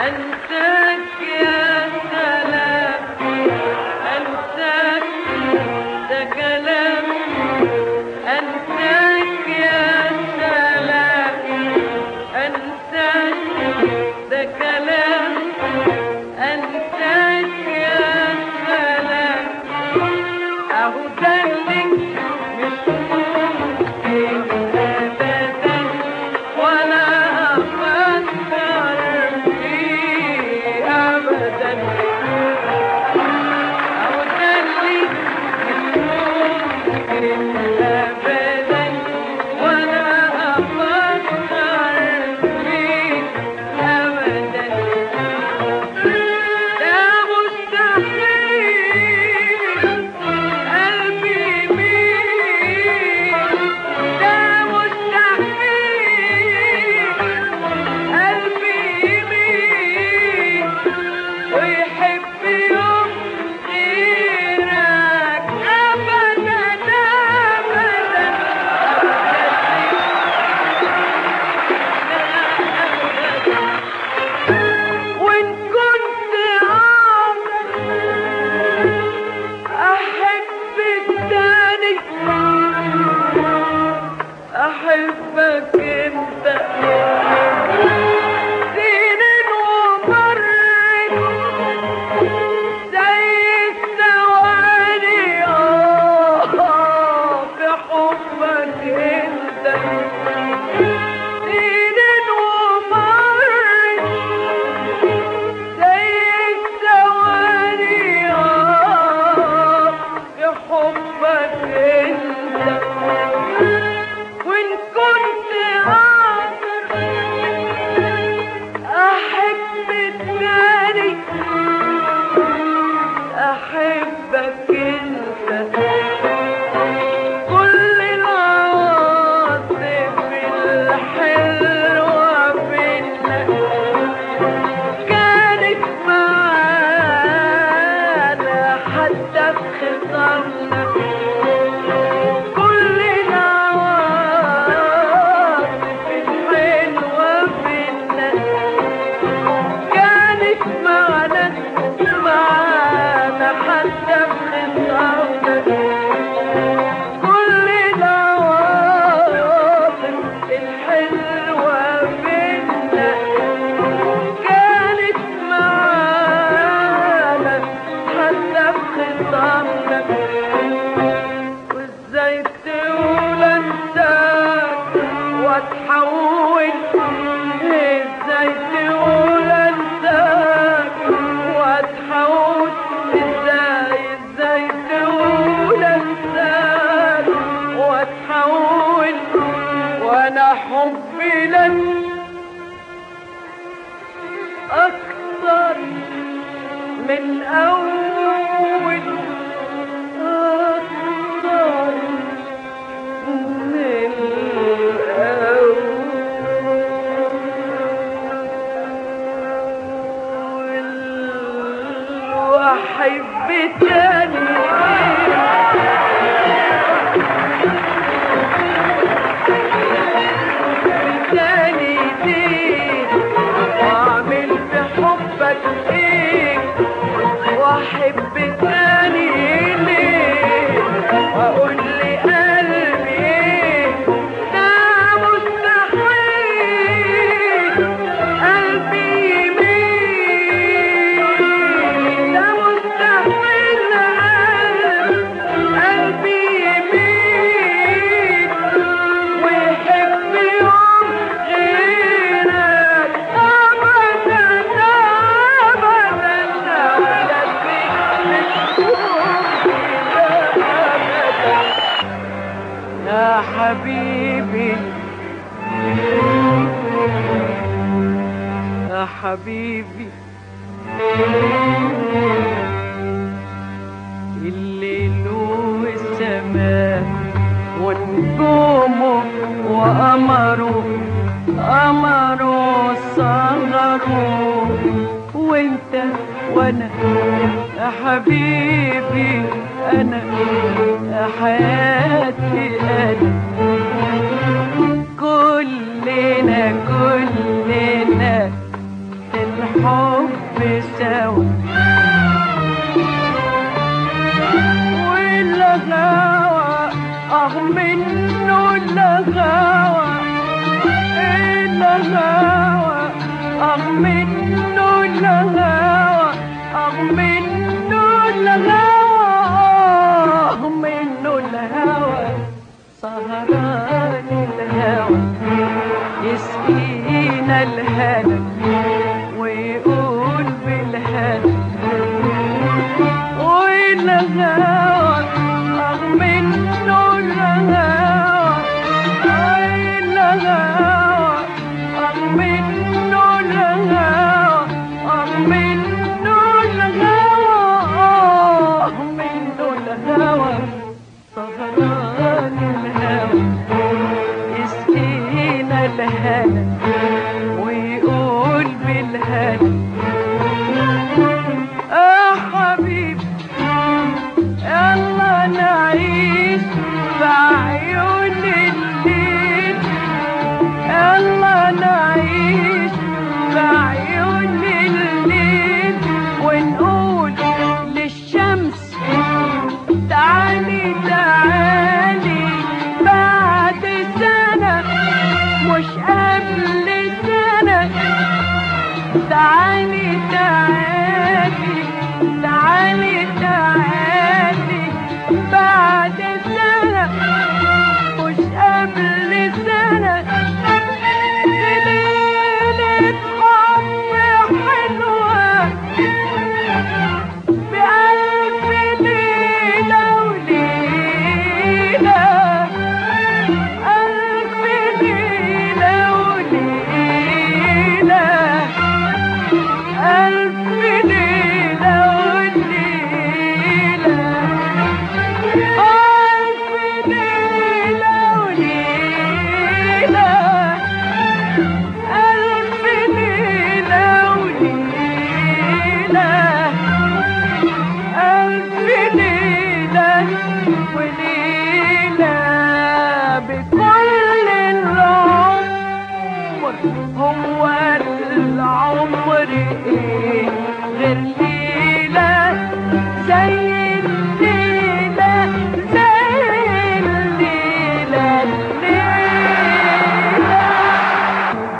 أنساك Thank you. واحب تاني حبيبي. الليل والسماء ونجومه وقمره قمره صغره وانت وأنا يا حبيبي أنا يا حياتي أنا. كلنا كلنا آه منه الغاوى الغاوى آه منه الغاوى آه منه الغاوى آه منه الهوى سهران الهوى يسقينا الهنا. مش قبل سنة تعالي تعالي